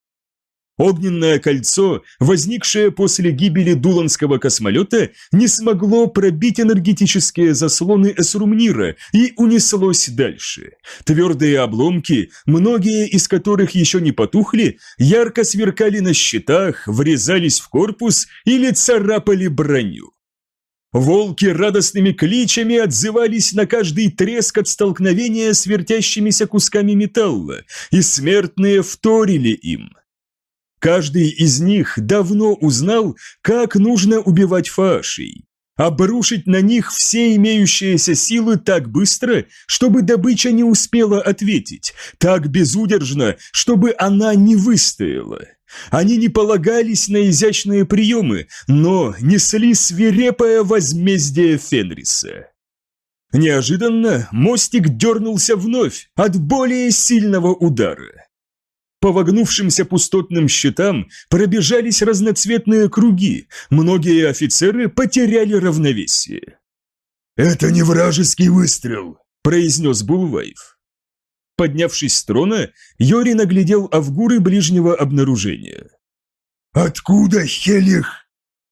Огненное кольцо, возникшее после гибели дуланского космолета, не смогло пробить энергетические заслоны Эсрумнира и унеслось дальше. Твердые обломки, многие из которых еще не потухли, ярко сверкали на щитах, врезались в корпус или царапали броню. Волки радостными кличами отзывались на каждый треск от столкновения с вертящимися кусками металла, и смертные вторили им – Каждый из них давно узнал, как нужно убивать фашей. Обрушить на них все имеющиеся силы так быстро, чтобы добыча не успела ответить, так безудержно, чтобы она не выстояла. Они не полагались на изящные приемы, но несли свирепое возмездие Фенриса. Неожиданно мостик дернулся вновь от более сильного удара. По вогнувшимся пустотным щитам пробежались разноцветные круги, многие офицеры потеряли равновесие. «Это не вражеский выстрел», – произнес Булвайф. Поднявшись с трона, Йори наглядел Авгуры ближнего обнаружения. «Откуда Хелих?»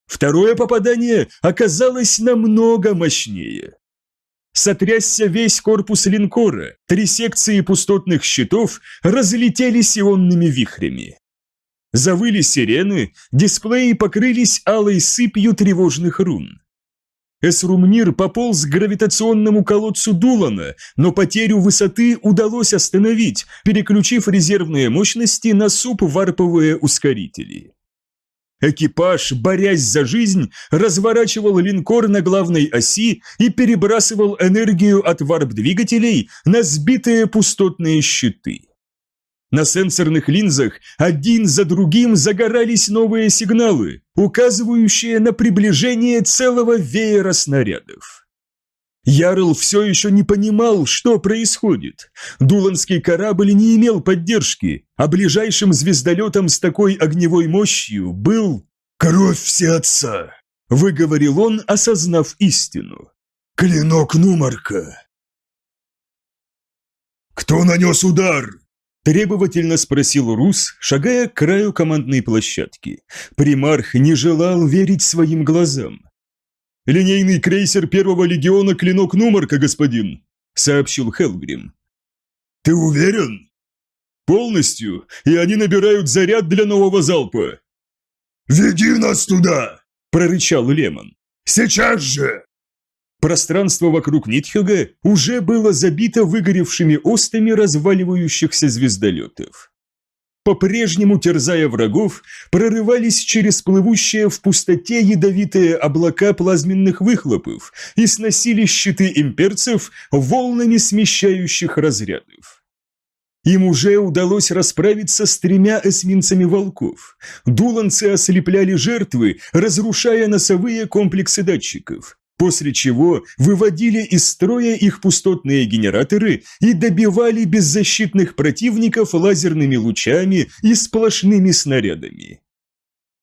Второе попадание оказалось намного мощнее. Сотрясся весь корпус линкора, три секции пустотных щитов разлетелись ионными вихрями. Завыли сирены, дисплеи покрылись алой сыпью тревожных рун. Эсрумнир пополз к гравитационному колодцу Дулана, но потерю высоты удалось остановить, переключив резервные мощности на субварповые ускорители. Экипаж, борясь за жизнь, разворачивал линкор на главной оси и перебрасывал энергию от варп-двигателей на сбитые пустотные щиты. На сенсорных линзах один за другим загорались новые сигналы, указывающие на приближение целого веера снарядов. Ярл все еще не понимал, что происходит. Дуланский корабль не имел поддержки, а ближайшим звездолетом с такой огневой мощью был «Кровь Всеотца», — выговорил он, осознав истину. «Клинок Нумарка». «Кто нанес удар?» Требовательно спросил Рус, шагая к краю командной площадки. Примарх не желал верить своим глазам. «Линейный крейсер первого легиона «Клинок Нумарка», господин», — сообщил Хелгрим. «Ты уверен?» «Полностью, и они набирают заряд для нового залпа». «Веди нас туда!» – прорычал Лемон. «Сейчас же!» Пространство вокруг Нитхюга уже было забито выгоревшими остами разваливающихся звездолетов по-прежнему терзая врагов, прорывались через плывущие в пустоте ядовитые облака плазменных выхлопов и сносили щиты имперцев волнами смещающих разрядов. Им уже удалось расправиться с тремя эсминцами волков. Дуланцы ослепляли жертвы, разрушая носовые комплексы датчиков после чего выводили из строя их пустотные генераторы и добивали беззащитных противников лазерными лучами и сплошными снарядами.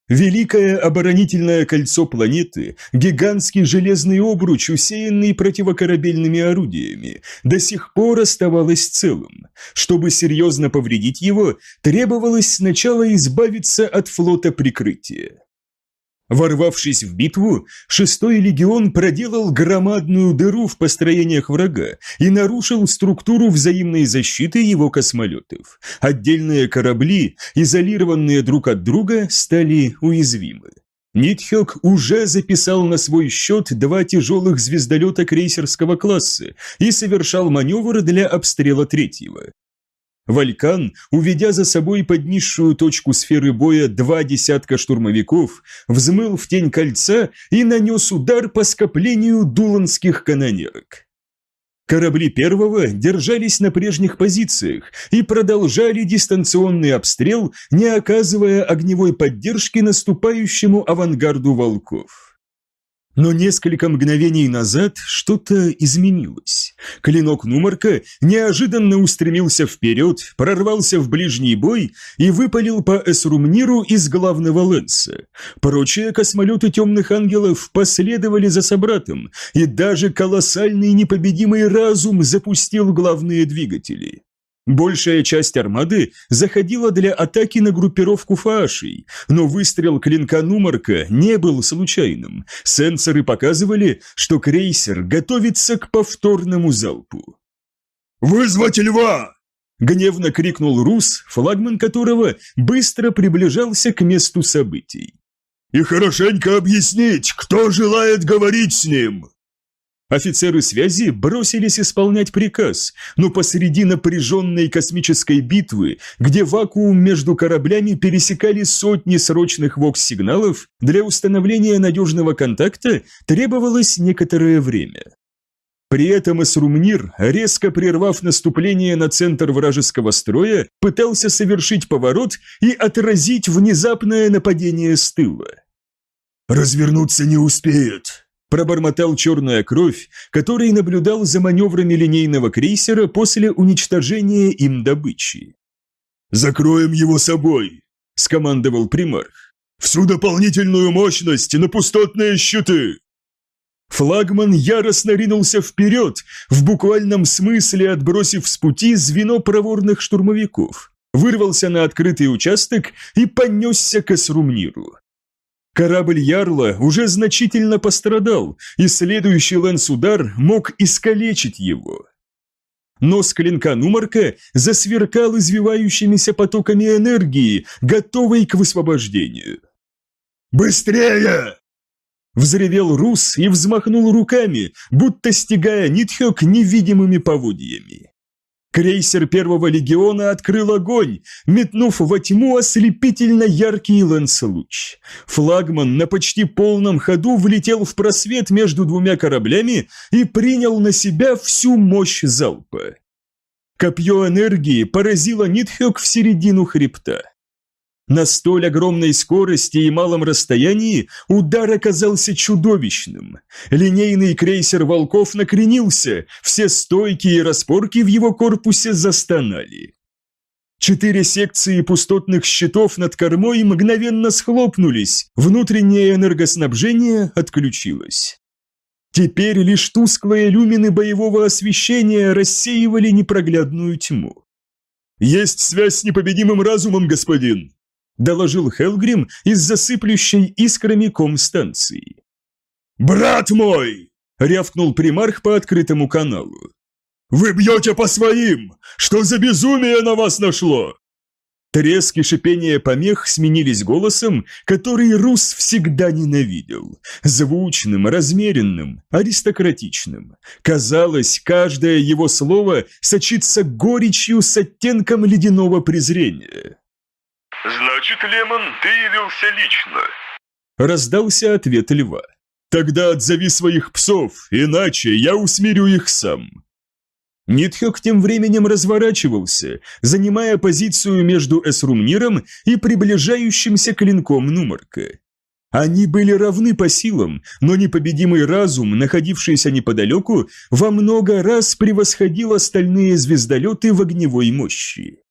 Великое оборонительное кольцо планеты, гигантский железный обруч, усеянный противокорабельными орудиями, до сих пор оставалось целым. Чтобы серьезно повредить его, требовалось сначала избавиться от флота прикрытия. Ворвавшись в битву, шестой легион проделал громадную дыру в построениях врага и нарушил структуру взаимной защиты его космолетов. Отдельные корабли, изолированные друг от друга, стали уязвимы. Нитхёк уже записал на свой счет два тяжелых звездолета крейсерского класса и совершал маневр для обстрела третьего. Валькан, уведя за собой под низшую точку сферы боя два десятка штурмовиков, взмыл в тень кольца и нанес удар по скоплению дуланских канонерок. Корабли первого держались на прежних позициях и продолжали дистанционный обстрел, не оказывая огневой поддержки наступающему авангарду волков. Но несколько мгновений назад что-то изменилось. Клинок Нумарка неожиданно устремился вперед, прорвался в ближний бой и выпалил по Эсрумниру из главного лэнса. Прочие космолеты темных ангелов последовали за собратом, и даже колоссальный непобедимый разум запустил главные двигатели. Большая часть армады заходила для атаки на группировку фаашей, но выстрел клинка Нумарка не был случайным. Сенсоры показывали, что крейсер готовится к повторному залпу. «Вызвать льва!» – гневно крикнул Рус, флагман которого быстро приближался к месту событий. «И хорошенько объяснить, кто желает говорить с ним!» Офицеры связи бросились исполнять приказ, но посреди напряженной космической битвы, где вакуум между кораблями пересекали сотни срочных вокс-сигналов, для установления надежного контакта требовалось некоторое время. При этом Эсрумнир, резко прервав наступление на центр вражеского строя, пытался совершить поворот и отразить внезапное нападение с тыла. «Развернуться не успеет», Пробормотал черная кровь, который наблюдал за маневрами линейного крейсера после уничтожения им добычи. «Закроем его собой!» – скомандовал примарх. «Всю дополнительную мощность на пустотные щиты!» Флагман яростно ринулся вперед, в буквальном смысле отбросив с пути звено проворных штурмовиков, вырвался на открытый участок и понесся к Эсрумниру. Корабль Ярла уже значительно пострадал, и следующий лэнс-удар мог искалечить его. Нос клинка Нумарка засверкал извивающимися потоками энергии, готовый к высвобождению. «Быстрее!» Взревел Рус и взмахнул руками, будто стегая Нитхёк невидимыми поводьями. Крейсер первого легиона открыл огонь, метнув во тьму ослепительно яркий лэнс-луч. Флагман на почти полном ходу влетел в просвет между двумя кораблями и принял на себя всю мощь залпа. Копье энергии поразило Нитхёк в середину хребта. На столь огромной скорости и малом расстоянии удар оказался чудовищным. Линейный крейсер «Волков» накренился, все стойки и распорки в его корпусе застонали. Четыре секции пустотных щитов над кормой мгновенно схлопнулись, внутреннее энергоснабжение отключилось. Теперь лишь тусклые люмины боевого освещения рассеивали непроглядную тьму. «Есть связь с непобедимым разумом, господин!» Доложил Хелгрим из засыплющей искрами комстанции. «Брат мой!» – рявкнул примарх по открытому каналу. «Вы бьете по своим! Что за безумие на вас нашло?» Треск и шипение помех сменились голосом, который Рус всегда ненавидел. Звучным, размеренным, аристократичным. Казалось, каждое его слово сочится горечью с оттенком ледяного презрения. «Значит, Лемон, ты явился лично?» Раздался ответ льва. «Тогда отзови своих псов, иначе я усмирю их сам». Нитхёк тем временем разворачивался, занимая позицию между Эсрумниром и приближающимся клинком Нумарка. Они были равны по силам, но непобедимый разум, находившийся неподалеку, во много раз превосходил остальные звездолеты в огневой мощи.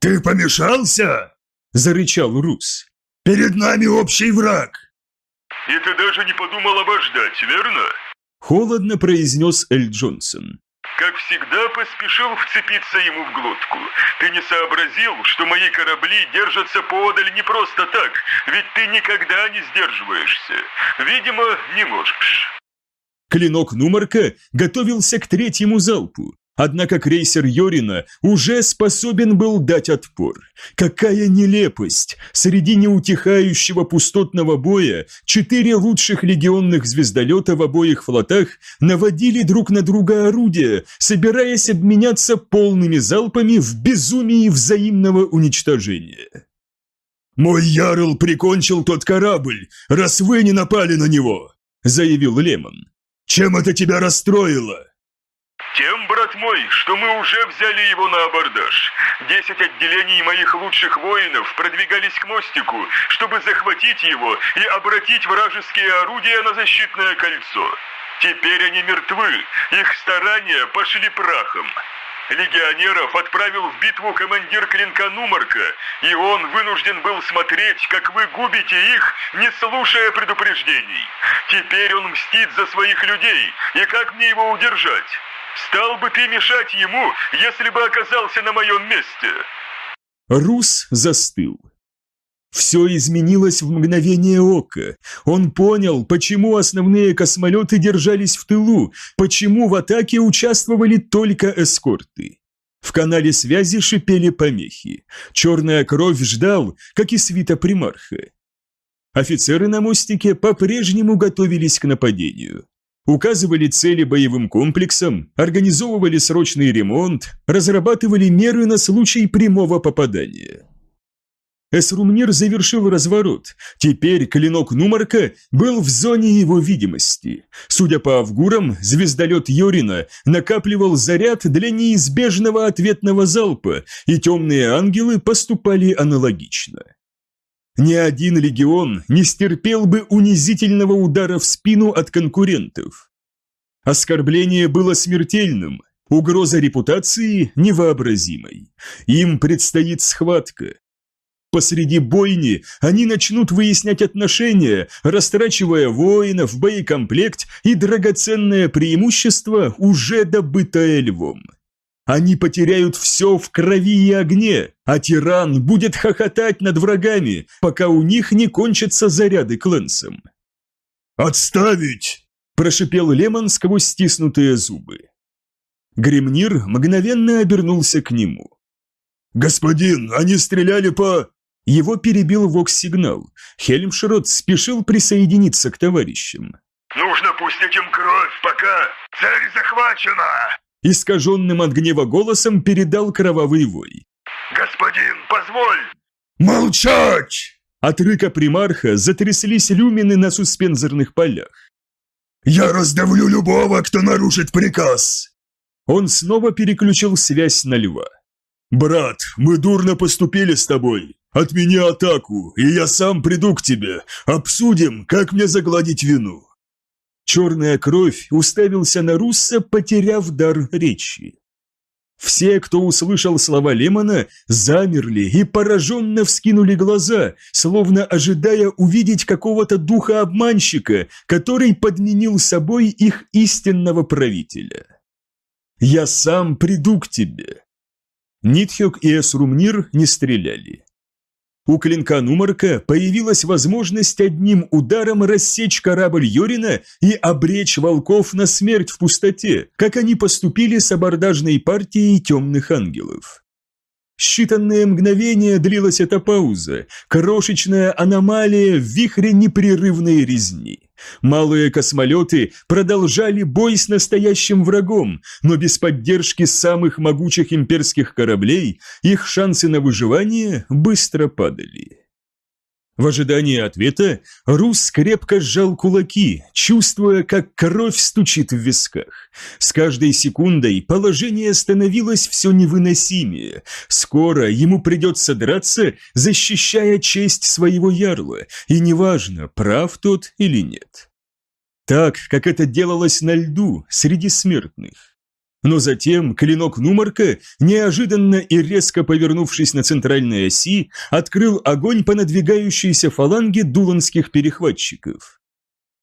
«Ты помешался?» Зарычал Рус. «Перед нами общий враг!» «И ты даже не подумал обождать, верно?» Холодно произнес Эль Джонсон. «Как всегда, поспешил вцепиться ему в глотку. Ты не сообразил, что мои корабли держатся поодаль не просто так, ведь ты никогда не сдерживаешься. Видимо, не можешь». Клинок Нумарка готовился к третьему залпу. Однако крейсер Йорина уже способен был дать отпор. Какая нелепость! Среди неутихающего пустотного боя четыре лучших легионных звездолета в обоих флотах наводили друг на друга орудия, собираясь обменяться полными залпами в безумии взаимного уничтожения. «Мой ярл прикончил тот корабль, раз вы не напали на него!» – заявил Лемон. «Чем это тебя расстроило?» Тем, брат мой, что мы уже взяли его на абордаж. Десять отделений моих лучших воинов продвигались к мостику, чтобы захватить его и обратить вражеские орудия на защитное кольцо. Теперь они мертвы, их старания пошли прахом. Легионеров отправил в битву командир клинка Нумарка, и он вынужден был смотреть, как вы губите их, не слушая предупреждений. Теперь он мстит за своих людей, и как мне его удержать? Стал бы ты мешать ему, если бы оказался на моем месте?» Рус застыл. Все изменилось в мгновение ока. Он понял, почему основные космолеты держались в тылу, почему в атаке участвовали только эскорты. В канале связи шипели помехи. Черная кровь ждал, как и свита примарха. Офицеры на мостике по-прежнему готовились к нападению указывали цели боевым комплексам, организовывали срочный ремонт, разрабатывали меры на случай прямого попадания. Эсрумнир завершил разворот. Теперь клинок Нумарка был в зоне его видимости. Судя по авгурам, звездолет Йорина накапливал заряд для неизбежного ответного залпа, и темные ангелы поступали аналогично. Ни один легион не стерпел бы унизительного удара в спину от конкурентов. Оскорбление было смертельным, угроза репутации невообразимой. Им предстоит схватка. Посреди бойни они начнут выяснять отношения, растрачивая воинов, боекомплект и драгоценное преимущество, уже добытое львом. Они потеряют все в крови и огне, а тиран будет хохотать над врагами, пока у них не кончатся заряды клэнсом. «Отставить!» – прошипел Лемон сквозь стиснутые зубы. Гремнир мгновенно обернулся к нему. «Господин, они стреляли по...» Его перебил вокс-сигнал. Хельмшрот спешил присоединиться к товарищам. «Нужно пустить им кровь, пока цель захвачена!» Искаженным от гнева голосом передал кровавый вой. «Господин, позволь!» «Молчать!» От рыка примарха затряслись люмины на суспензорных полях. «Я раздавлю любого, кто нарушит приказ!» Он снова переключил связь на льва. «Брат, мы дурно поступили с тобой. Отмени атаку, и я сам приду к тебе. Обсудим, как мне загладить вину». Черная кровь уставился на Русса, потеряв дар речи. Все, кто услышал слова Лемона, замерли и пораженно вскинули глаза, словно ожидая увидеть какого-то духа-обманщика, который подменил собой их истинного правителя. «Я сам приду к тебе». Нитхёк и Эсрумнир не стреляли. У клинка Нумарка появилась возможность одним ударом рассечь корабль Йорина и обречь волков на смерть в пустоте, как они поступили с абордажной партией темных ангелов. Считанные мгновения длилась эта пауза, крошечная аномалия в вихре непрерывной резни. Малые космолеты продолжали бой с настоящим врагом, но без поддержки самых могучих имперских кораблей их шансы на выживание быстро падали. В ожидании ответа Рус крепко сжал кулаки, чувствуя, как кровь стучит в висках. С каждой секундой положение становилось все невыносимее. Скоро ему придется драться, защищая честь своего ярла, и неважно, прав тот или нет. Так, как это делалось на льду среди смертных. Но затем клинок Нумарка, неожиданно и резко повернувшись на центральной оси, открыл огонь по надвигающейся фаланге дуланских перехватчиков.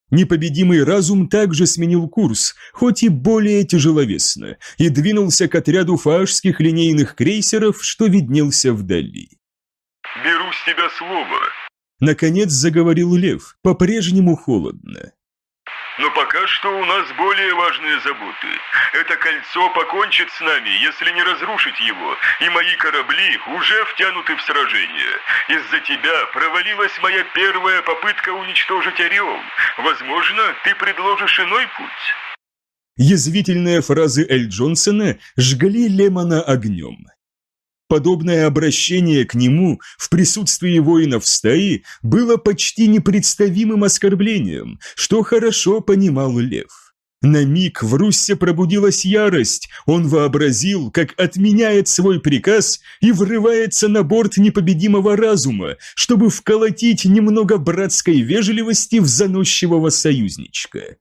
Непобедимый разум также сменил курс, хоть и более тяжеловесно, и двинулся к отряду фаашских линейных крейсеров, что виднелся вдали. «Беру с тебя слово», — наконец заговорил Лев, по-прежнему холодно. Но пока что у нас более важные заботы. Это кольцо покончит с нами, если не разрушить его, и мои корабли уже втянуты в сражение. Из-за тебя провалилась моя первая попытка уничтожить Ореол. Возможно, ты предложишь иной путь». Язвительные фразы Эль Джонсона жгли Лемона огнем. Подобное обращение к нему в присутствии воинов стаи было почти непредставимым оскорблением, что хорошо понимал Лев. На миг в Руссе пробудилась ярость, он вообразил, как отменяет свой приказ и врывается на борт непобедимого разума, чтобы вколотить немного братской вежливости в заносчивого союзничка.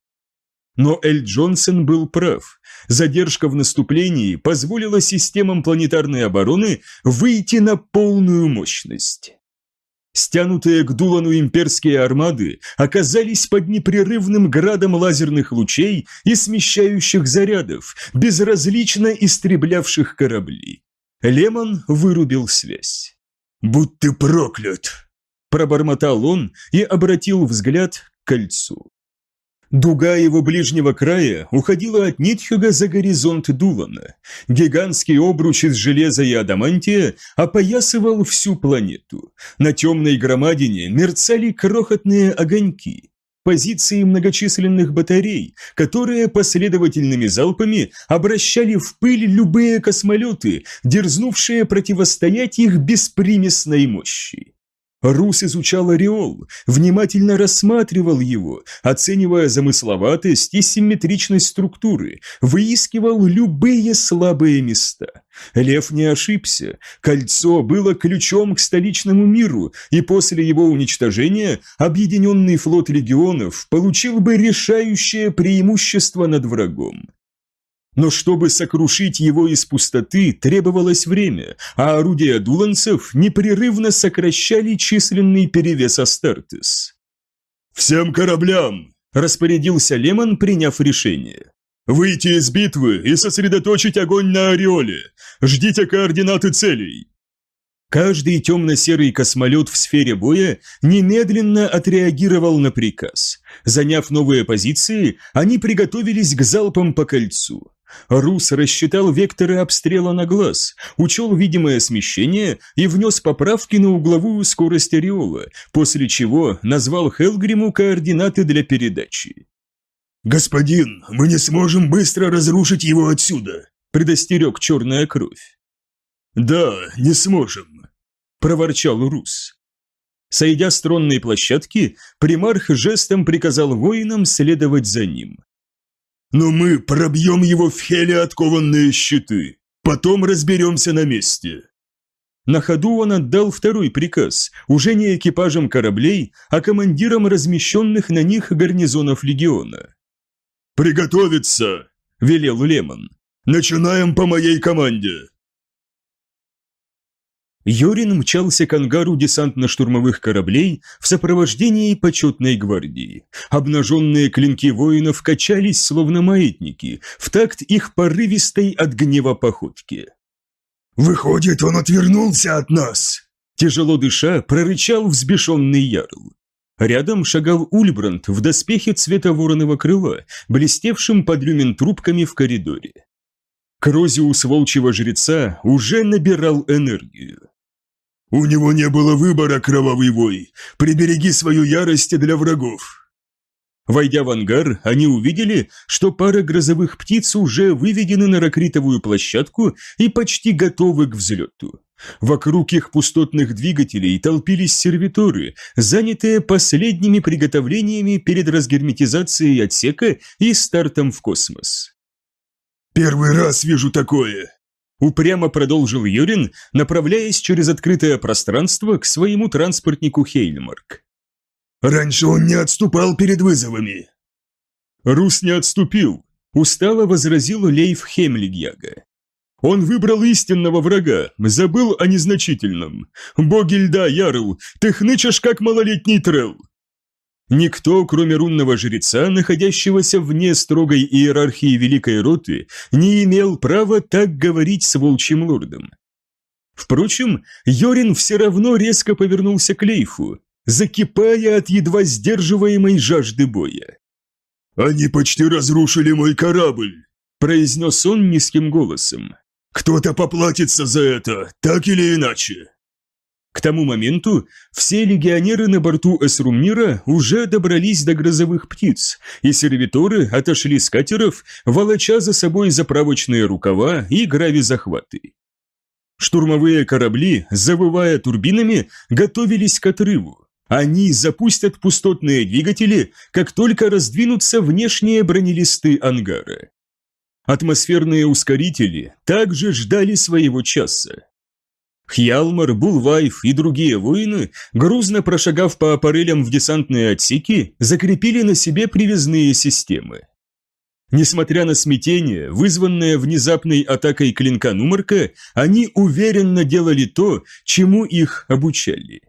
Но Эль Джонсон был прав. Задержка в наступлении позволила системам планетарной обороны выйти на полную мощность. Стянутые к Дулану имперские армады оказались под непрерывным градом лазерных лучей и смещающих зарядов, безразлично истреблявших корабли. Лемон вырубил связь. «Будь ты проклят!» Пробормотал он и обратил взгляд к кольцу. Дуга его ближнего края уходила от Нитхюга за горизонт Дулана. Гигантский обруч из железа и адамантия опоясывал всю планету. На темной громадине мерцали крохотные огоньки. Позиции многочисленных батарей, которые последовательными залпами обращали в пыль любые космолеты, дерзнувшие противостоять их беспримесной мощи. Рус изучал ореол, внимательно рассматривал его, оценивая замысловатость и симметричность структуры, выискивал любые слабые места. Лев не ошибся. Кольцо было ключом к столичному миру, и после его уничтожения объединенный флот легионов получил бы решающее преимущество над врагом. Но чтобы сокрушить его из пустоты, требовалось время, а орудия дуланцев непрерывно сокращали численный перевес Астартес. «Всем кораблям!» – распорядился Лемон, приняв решение. «Выйти из битвы и сосредоточить огонь на Ореоле! Ждите координаты целей!» Каждый темно-серый космолет в сфере боя немедленно отреагировал на приказ. Заняв новые позиции, они приготовились к залпам по кольцу. Рус рассчитал векторы обстрела на глаз, учел видимое смещение и внес поправки на угловую скорость ореола, после чего назвал Хелгриму координаты для передачи. «Господин, мы не сможем быстро разрушить его отсюда», – предостерег черная кровь. «Да, не сможем», – проворчал Рус. Сойдя с тронной площадки, примарх жестом приказал воинам следовать за ним. Но мы пробьем его в хеле откованные щиты. Потом разберемся на месте. На ходу он отдал второй приказ, уже не экипажам кораблей, а командирам размещенных на них гарнизонов легиона. «Приготовиться!» – велел Лемон. «Начинаем по моей команде!» Йорин мчался к ангару десантно-штурмовых кораблей в сопровождении почетной гвардии. Обнаженные клинки воинов качались, словно маятники, в такт их порывистой от гнева походки. «Выходит, он отвернулся от нас!» Тяжело дыша, прорычал взбешенный ярл. Рядом шагал Ульбранд в доспехе цвета вороного крыла, блестевшим под люмен трубками в коридоре. Крозиус волчьего жреца уже набирал энергию. «У него не было выбора, кровавый вой. Прибереги свою ярость для врагов». Войдя в ангар, они увидели, что пара грозовых птиц уже выведены на ракритовую площадку и почти готовы к взлету. Вокруг их пустотных двигателей толпились сервиторы, занятые последними приготовлениями перед разгерметизацией отсека и стартом в космос. «Первый раз вижу такое!» Упрямо продолжил Юрин, направляясь через открытое пространство к своему транспортнику Хейльмарк. «Раньше он не отступал перед вызовами». «Рус не отступил», – устало возразил Лейф Хемлигьяга. «Он выбрал истинного врага, забыл о незначительном. Боги льда, Ярл, ты хнычешь, как малолетний трел. Никто, кроме рунного жреца, находящегося вне строгой иерархии Великой Роты, не имел права так говорить с волчьим лордом. Впрочем, Йорин все равно резко повернулся к Лейфу, закипая от едва сдерживаемой жажды боя. «Они почти разрушили мой корабль», – произнес он низким голосом. «Кто-то поплатится за это, так или иначе». К тому моменту все легионеры на борту Эсрумнира уже добрались до грозовых птиц, и сервиторы отошли с катеров, волоча за собой заправочные рукава и грави-захваты. Штурмовые корабли, завывая турбинами, готовились к отрыву. Они запустят пустотные двигатели, как только раздвинутся внешние бронелисты ангара. Атмосферные ускорители также ждали своего часа. Хьялмар, Булвайф и другие воины, грузно прошагав по аппарелям в десантные отсеки, закрепили на себе привязные системы. Несмотря на смятение, вызванное внезапной атакой клинка Нумарка, они уверенно делали то, чему их обучали.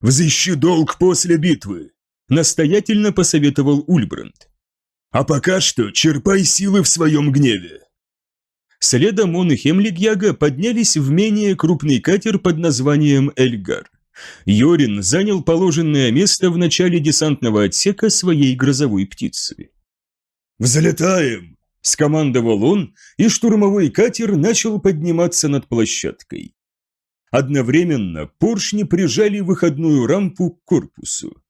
«Взыщи долг после битвы», – настоятельно посоветовал Ульбранд. «А пока что черпай силы в своем гневе. Следом он и Хемлигьяга поднялись в менее крупный катер под названием Эльгар. Йорин занял положенное место в начале десантного отсека своей грозовой птицы. «Взлетаем!» – скомандовал он, и штурмовой катер начал подниматься над площадкой. Одновременно поршни прижали выходную рампу к корпусу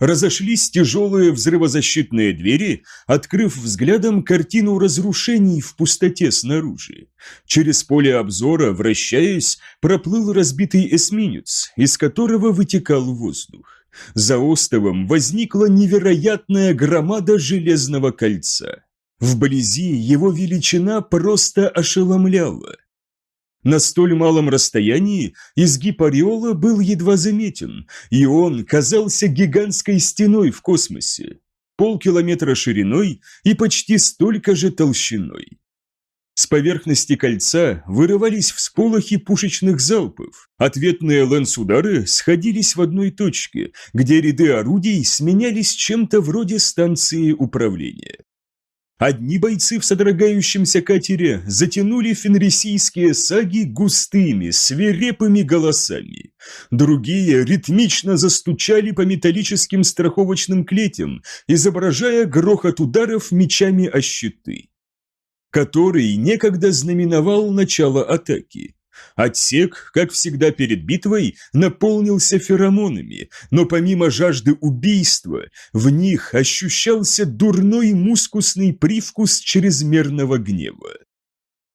разошлись тяжелые взрывозащитные двери, открыв взглядом картину разрушений в пустоте снаружи. Через поле обзора, вращаясь, проплыл разбитый эсминец, из которого вытекал воздух. За островом возникла невероятная громада железного кольца. Вблизи его величина просто ошеломляла. На столь малом расстоянии изгиб ореола был едва заметен, и он казался гигантской стеной в космосе, полкилометра шириной и почти столько же толщиной. С поверхности кольца вырывались всполохи пушечных залпов. Ответные лэнс-удары сходились в одной точке, где ряды орудий сменялись чем-то вроде станции управления. Одни бойцы в содрогающемся катере затянули фенрисийские саги густыми, свирепыми голосами. Другие ритмично застучали по металлическим страховочным клетям, изображая грохот ударов мечами о щиты. Который некогда знаменовал начало атаки. Отсек, как всегда перед битвой, наполнился феромонами, но помимо жажды убийства, в них ощущался дурной мускусный привкус чрезмерного гнева.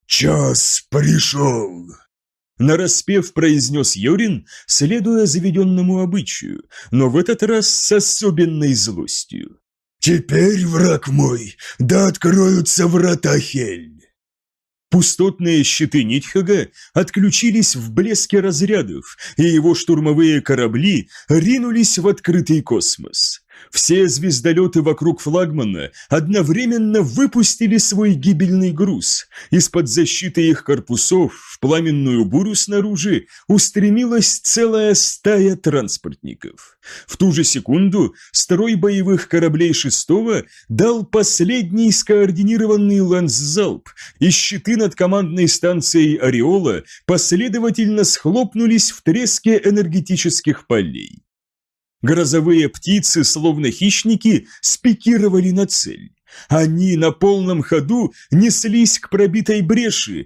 «Час пришел!» Нараспев произнес Йорин, следуя заведенному обычаю, но в этот раз с особенной злостью. «Теперь, враг мой, да откроются врата Хель!» Пустотные щиты Нитхага отключились в блеске разрядов, и его штурмовые корабли ринулись в открытый космос. Все звездолеты вокруг флагмана одновременно выпустили свой гибельный груз. Из-под защиты их корпусов в пламенную бурю снаружи устремилась целая стая транспортников. В ту же секунду строй боевых кораблей шестого дал последний скоординированный ланс-залп, и щиты над командной станцией «Ореола» последовательно схлопнулись в треске энергетических полей. Грозовые птицы, словно хищники, спикировали на цель. Они на полном ходу неслись к пробитой бреши,